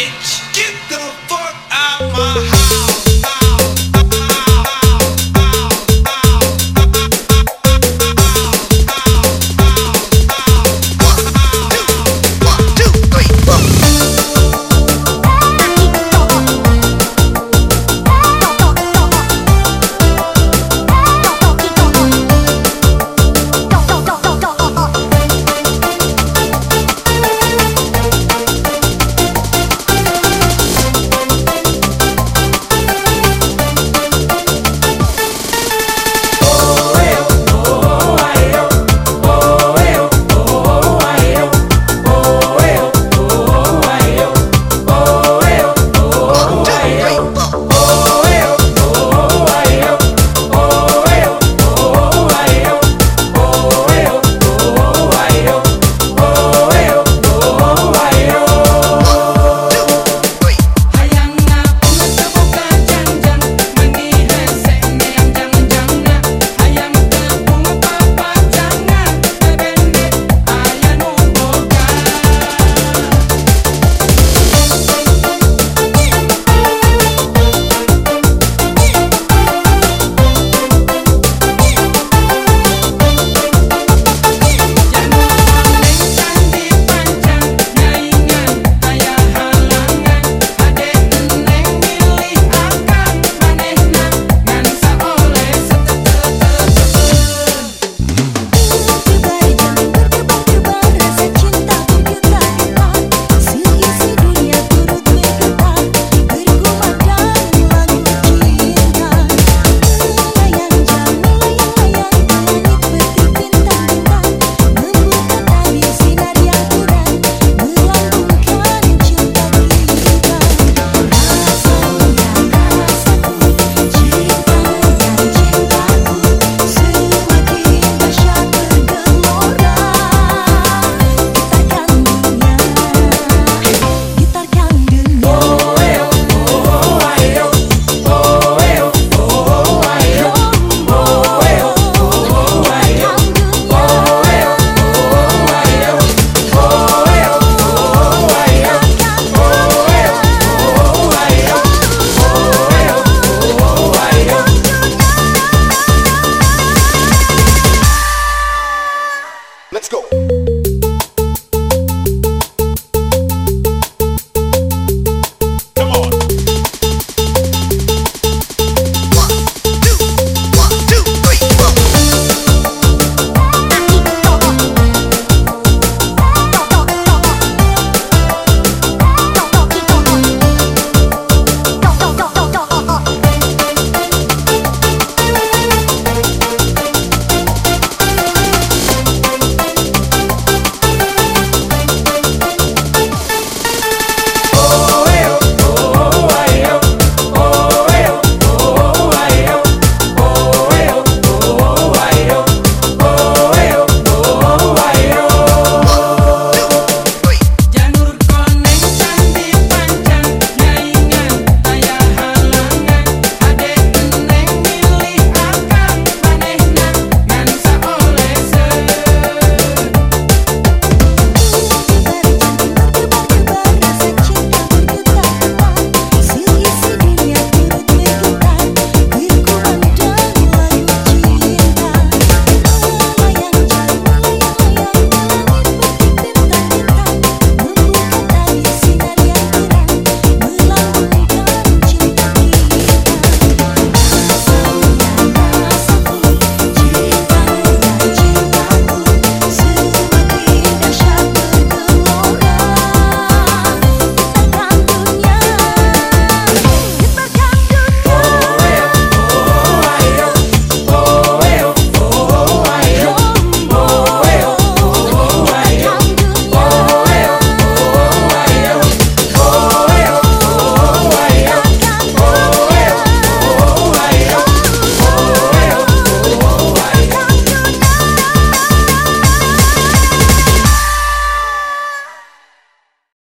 bitch. Get the fuck.